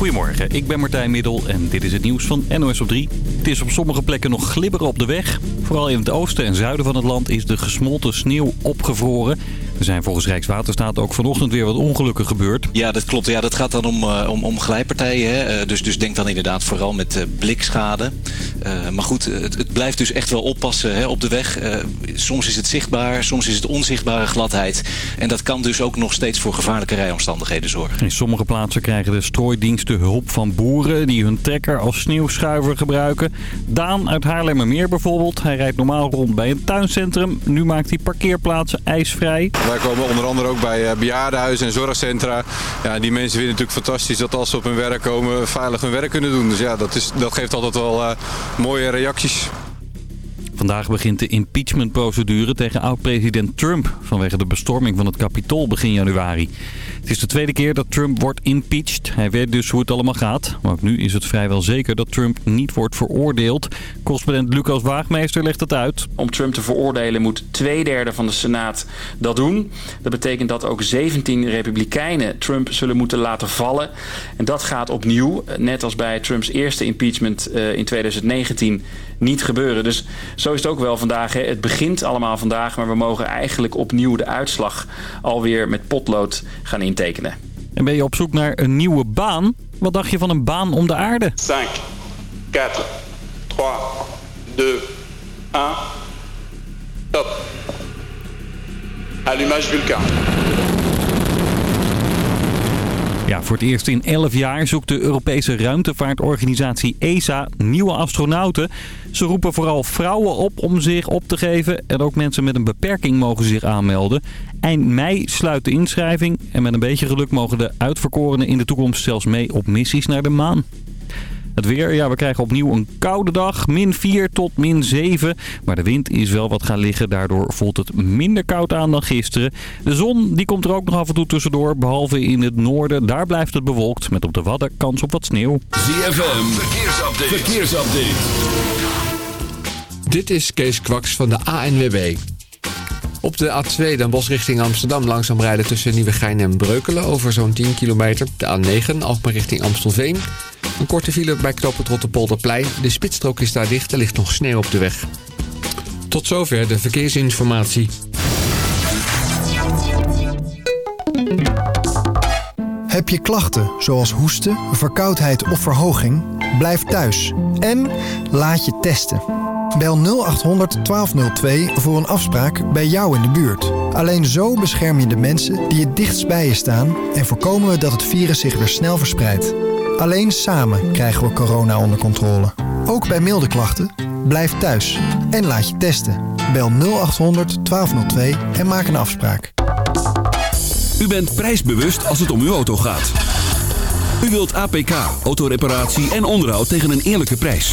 Goedemorgen, ik ben Martijn Middel en dit is het nieuws van NOS op 3. Het is op sommige plekken nog glibberen op de weg. Vooral in het oosten en zuiden van het land is de gesmolten sneeuw opgevroren. Er zijn volgens Rijkswaterstaat ook vanochtend weer wat ongelukken gebeurd. Ja, dat klopt. Ja, dat gaat dan om, uh, om, om glijpartijen. Hè? Uh, dus, dus denk dan inderdaad vooral met uh, blikschade. maar goed, het, het, blijft dus echt wel oppassen hè, op de weg. soms is het zichtbaar, soms is het onzichtbare gladheid. En dat kan dus ook nog steeds voor gevaarlijke rijomstandigheden zorgen. In sommige plaatsen krijgen de strooidiensten hulp van boeren... die hun trekker als sneeuwschuiver gebruiken. Daan uit Haarlemmermeer bijvoorbeeld. Hij rijdt normaal rond bij een tuincentrum. Nu maakt hij parkeerplaatsen ijsvrij. Wij komen onder andere ook bij bejaardenhuizen en zorgcentra. Ja, die mensen vinden het natuurlijk fantastisch dat als ze op hun werk komen veilig hun werk kunnen doen. Dus ja, dat, is, dat geeft altijd wel uh, mooie reacties. Vandaag begint de impeachmentprocedure tegen oud-president Trump... vanwege de bestorming van het Capitool begin januari. Het is de tweede keer dat Trump wordt impeached. Hij weet dus hoe het allemaal gaat. Maar ook nu is het vrijwel zeker dat Trump niet wordt veroordeeld. Correspondent Lucas Waagmeester legt het uit. Om Trump te veroordelen moet twee derde van de Senaat dat doen. Dat betekent dat ook 17 republikeinen Trump zullen moeten laten vallen. En dat gaat opnieuw, net als bij Trumps eerste impeachment in 2019, niet gebeuren. Dus zo is het ook wel vandaag. Hè. Het begint allemaal vandaag, maar we mogen eigenlijk opnieuw de uitslag alweer met potlood gaan intekenen. En ben je op zoek naar een nieuwe baan? Wat dacht je van een baan om de aarde? 5, 4, 3, 2, 1. Top. Allumage Vulcain. Ja, voor het eerst in 11 jaar zoekt de Europese ruimtevaartorganisatie ESA nieuwe astronauten. Ze roepen vooral vrouwen op om zich op te geven en ook mensen met een beperking mogen zich aanmelden. Eind mei sluit de inschrijving en met een beetje geluk mogen de uitverkorenen in de toekomst zelfs mee op missies naar de maan. Het weer, ja, we krijgen opnieuw een koude dag. Min 4 tot min 7. Maar de wind is wel wat gaan liggen. Daardoor voelt het minder koud aan dan gisteren. De zon die komt er ook nog af en toe tussendoor. Behalve in het noorden. Daar blijft het bewolkt. Met op de Wadden kans op wat sneeuw. ZFM, verkeersupdate. verkeersupdate. Dit is Kees Kwaks van de ANWB. Op de A2 Den Bosch richting Amsterdam langzaam rijden tussen Nieuwegein en Breukelen over zo'n 10 kilometer. De A9 Alkmaar richting Amstelveen. Een korte file bij knooppunt Rotterpolderplein. De spitsstrook is daar dicht, er ligt nog sneeuw op de weg. Tot zover de verkeersinformatie. Heb je klachten zoals hoesten, verkoudheid of verhoging? Blijf thuis en laat je testen. Bel 0800 1202 voor een afspraak bij jou in de buurt. Alleen zo bescherm je de mensen die het dichtst bij je staan... en voorkomen we dat het virus zich weer snel verspreidt. Alleen samen krijgen we corona onder controle. Ook bij milde klachten, blijf thuis en laat je testen. Bel 0800 1202 en maak een afspraak. U bent prijsbewust als het om uw auto gaat. U wilt APK, autoreparatie en onderhoud tegen een eerlijke prijs.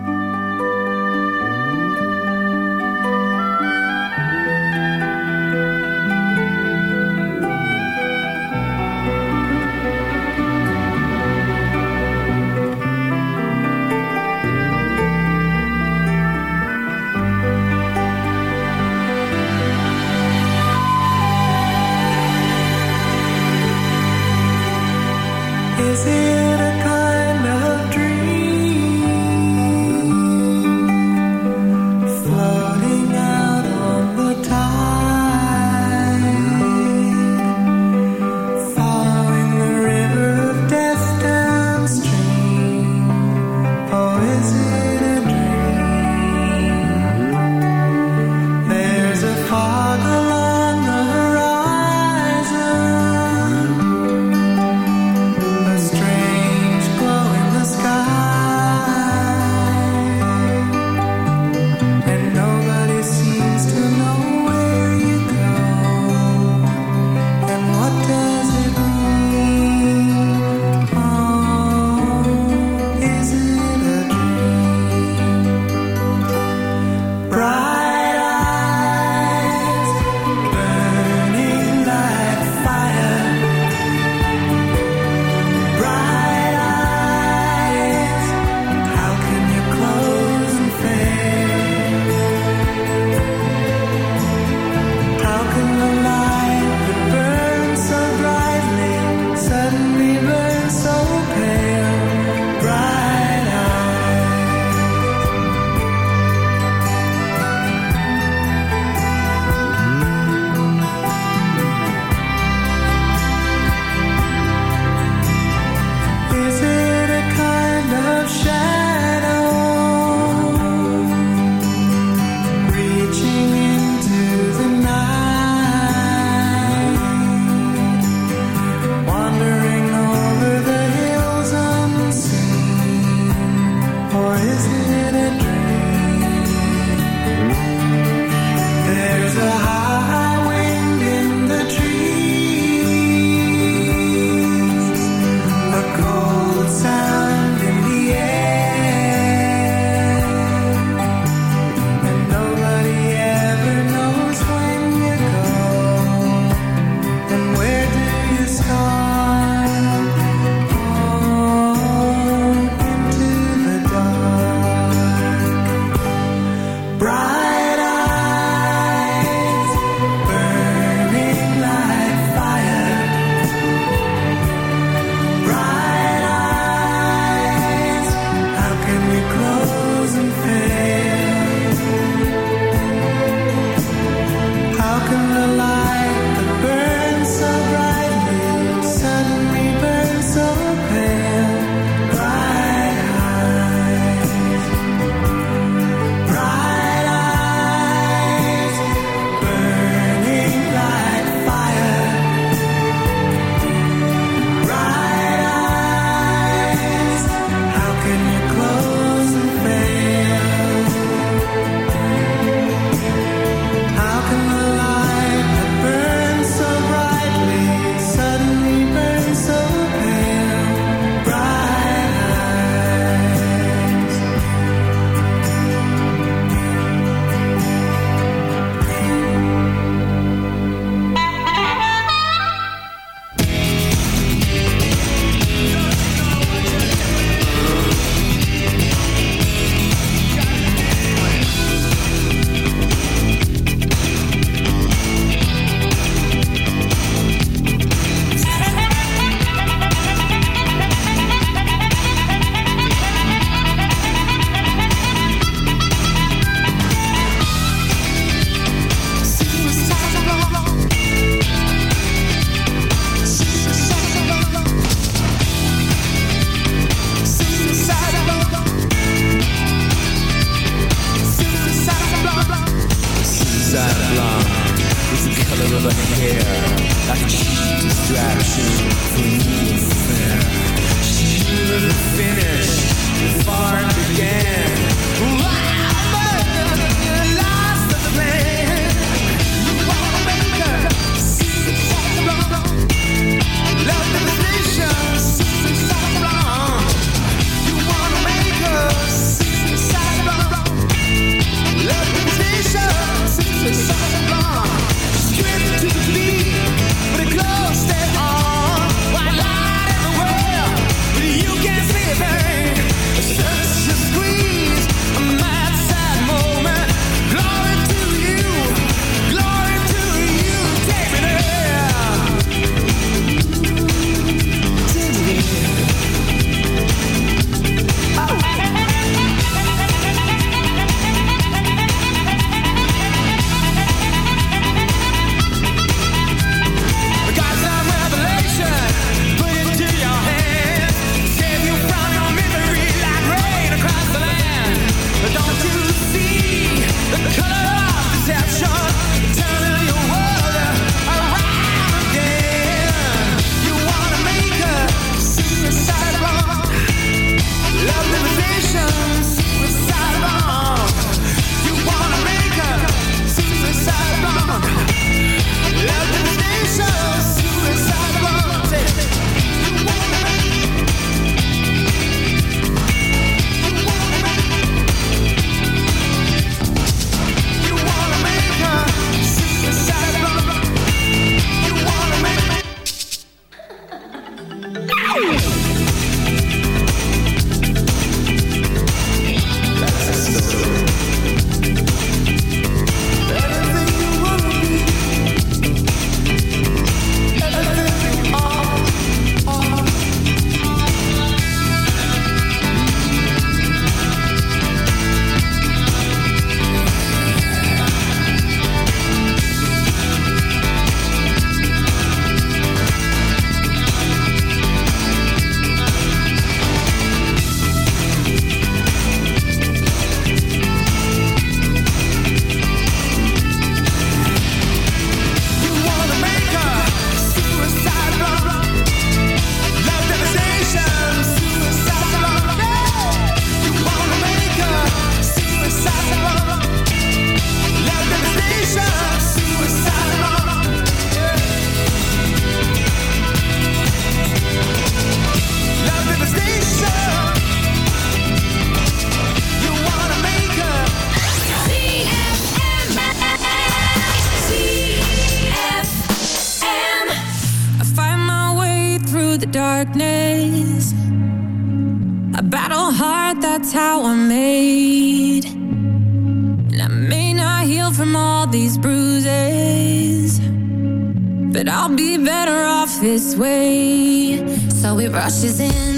this way, so it rushes in.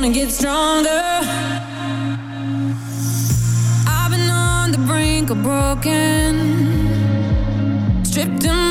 Gonna get stronger. I've been on the brink of broken, stripped and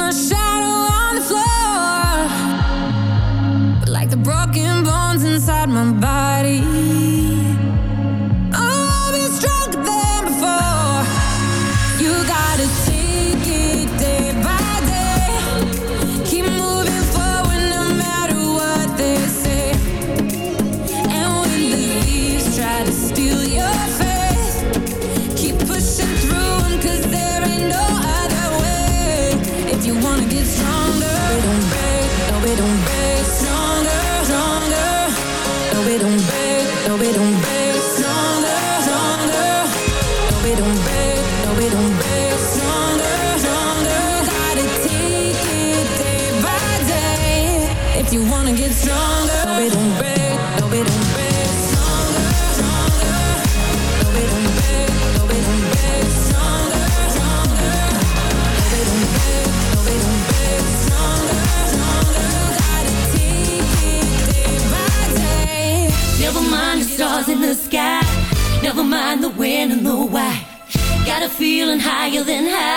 the when and the why. Got a feeling higher than high.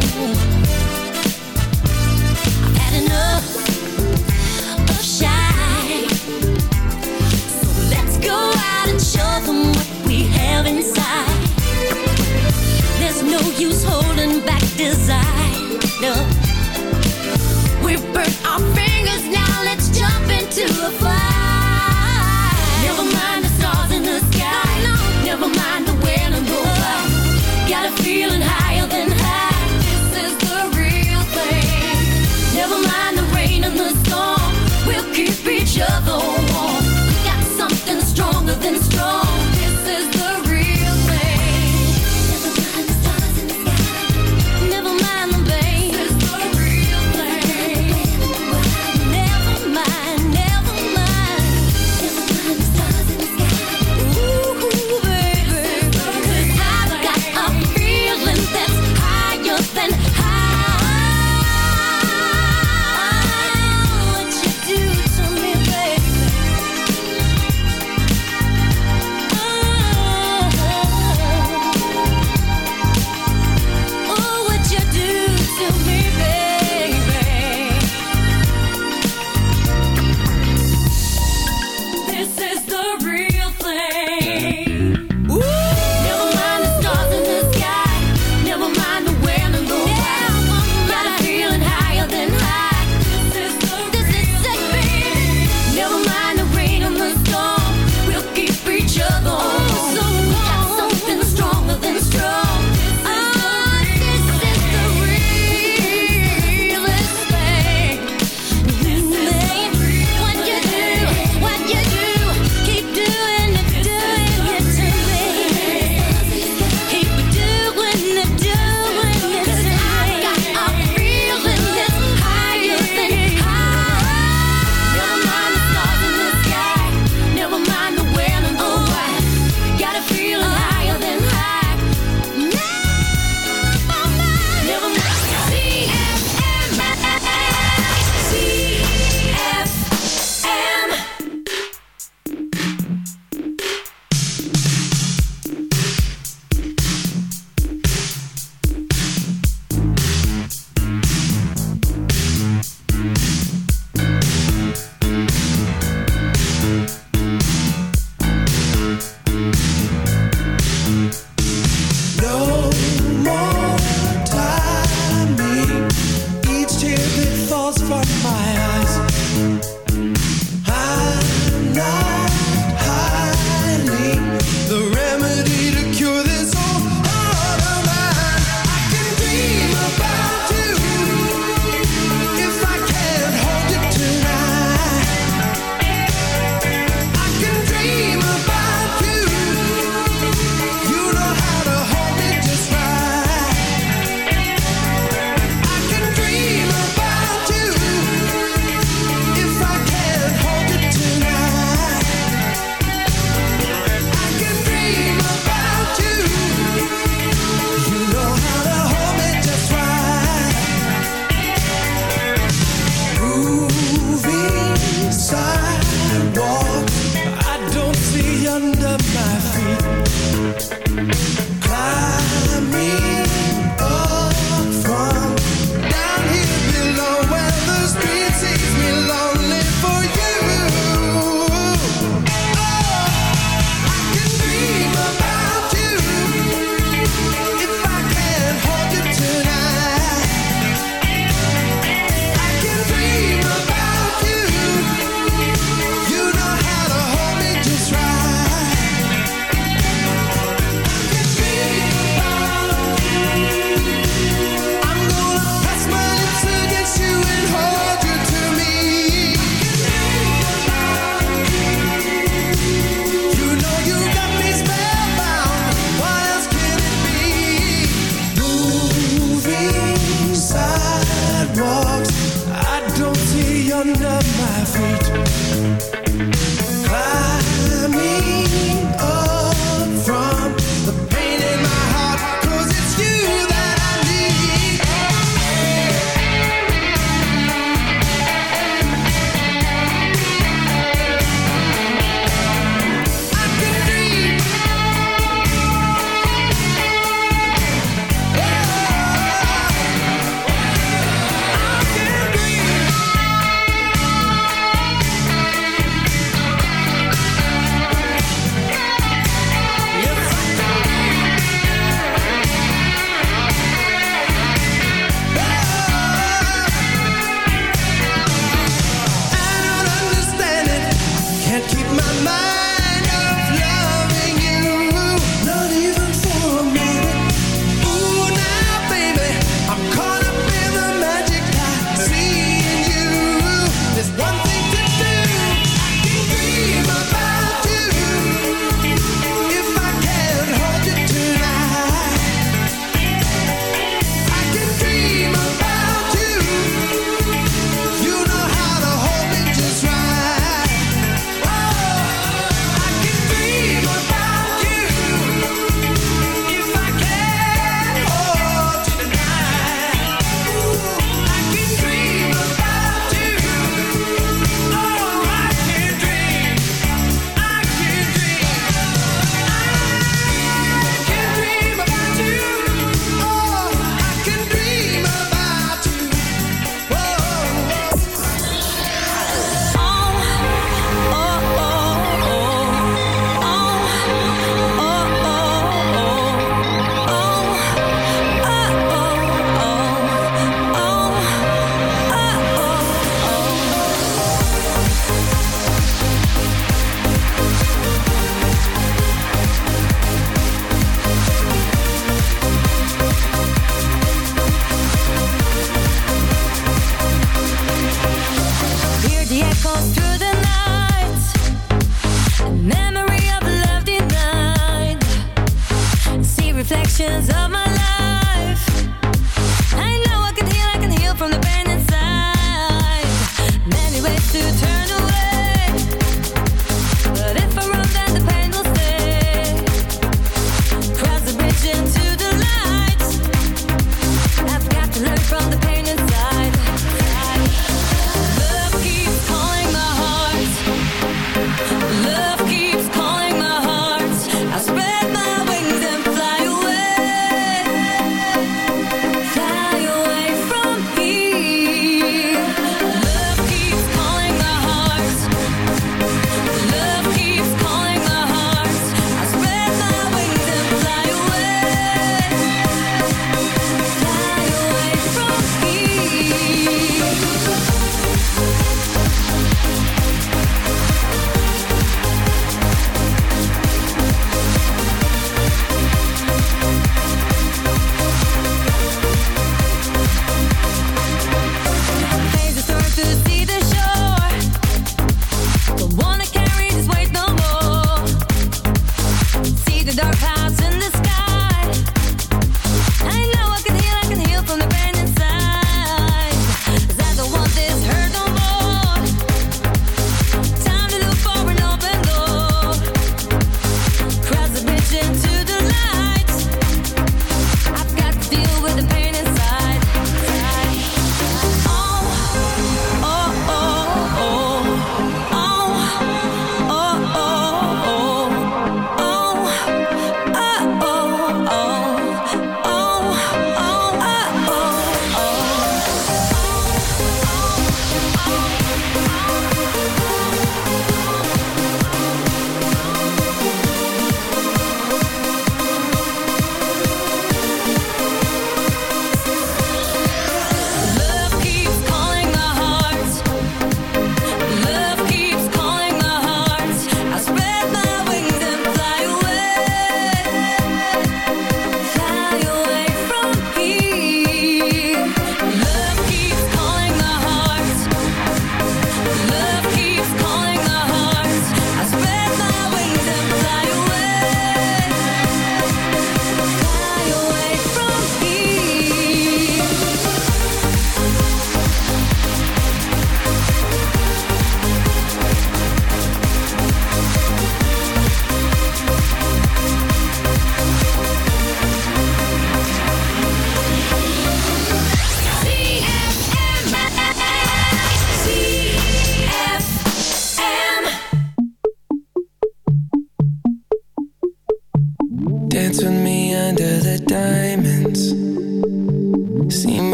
fly.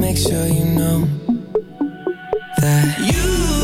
Make sure you know that you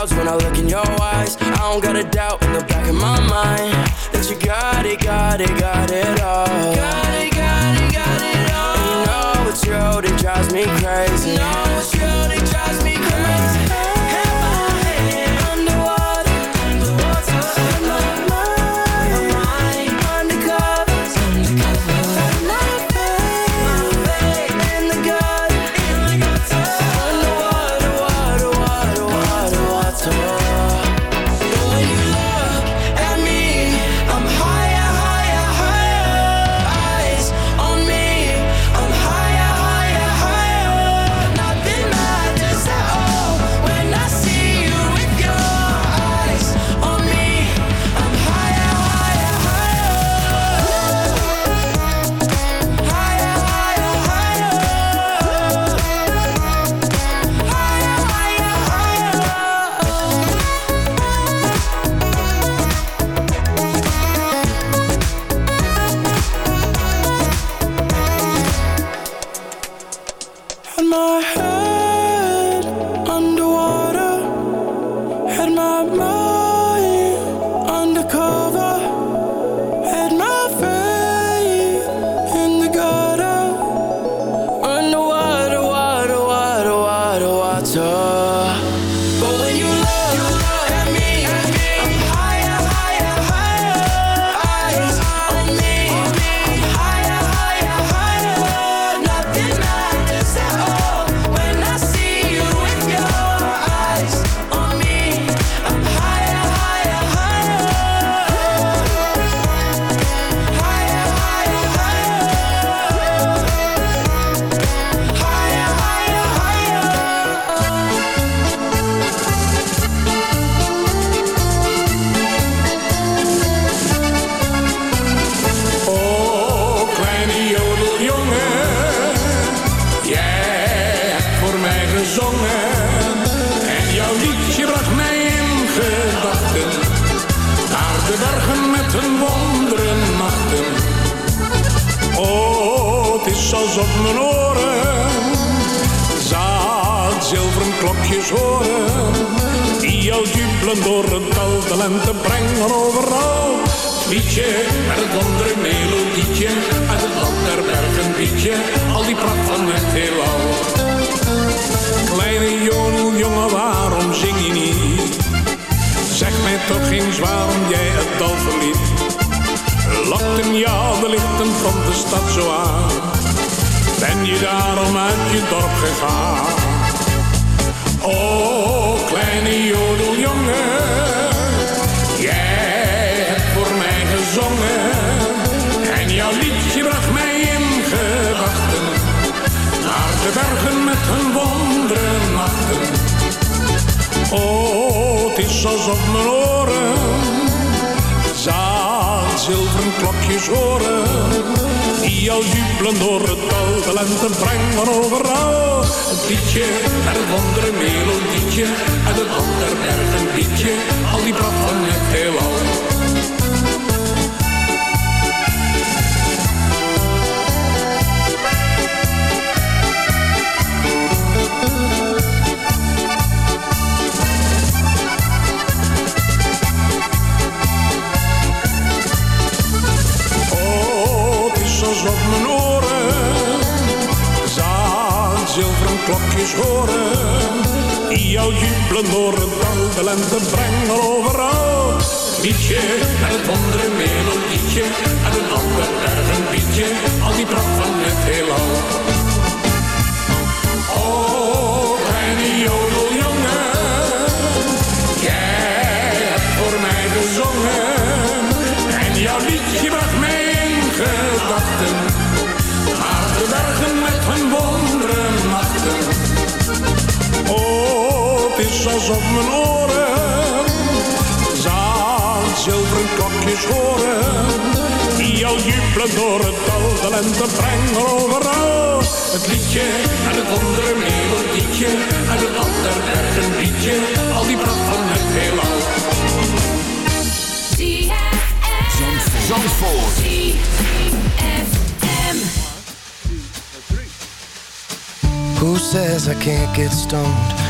clouds when I look in your eyes. I don't got a doubt in the back of my mind that you got it, got it, got it all. Got it, got it, got it all. And you know it's true, it drives me crazy. You know it's true, it drives me Die horen. Jouw jubelen door het dal, de lente brengen overal. Liedje, en het andere melodietje, en een ander erg een bietje, al die pracht van het heelal. op mijn oren. Zaan zilveren klokjes horen. Die al jubelen door het dal. De lente brengen overal. Het liedje en het andere een melodietje. En het ander werd een liedje. Al die pracht van het heelal. Zandvoort. Who says I can't get stoned?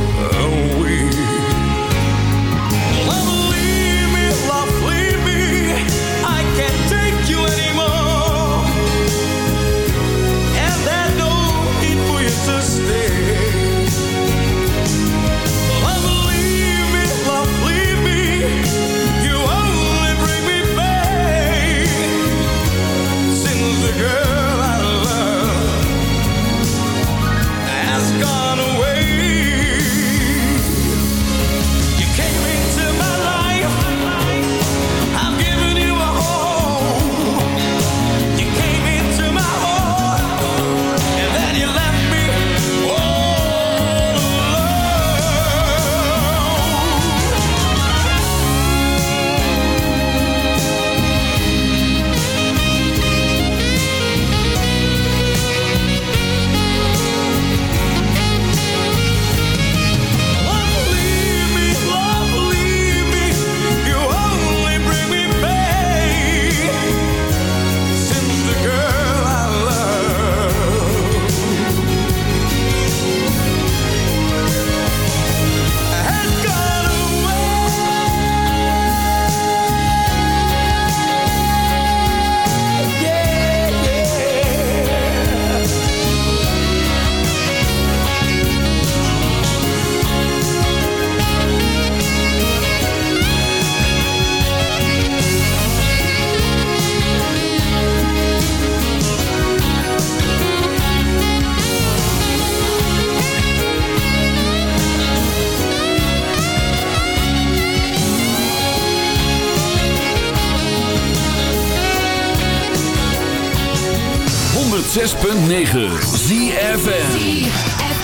106.9 ZFN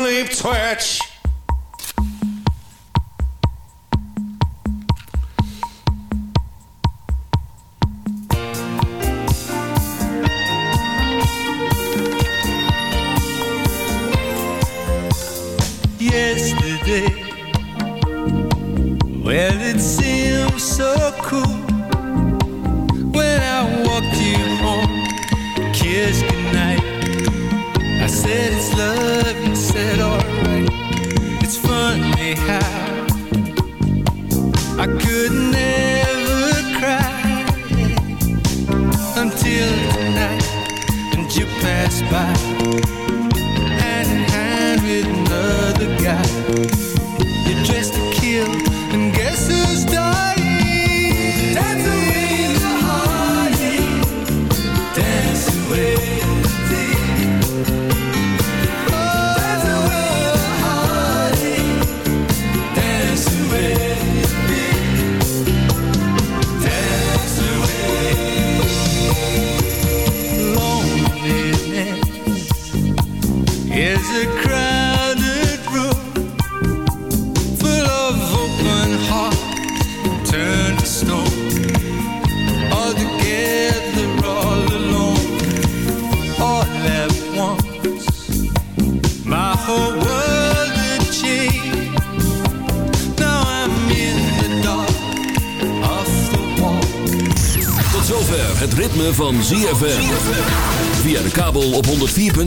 sleep twitch.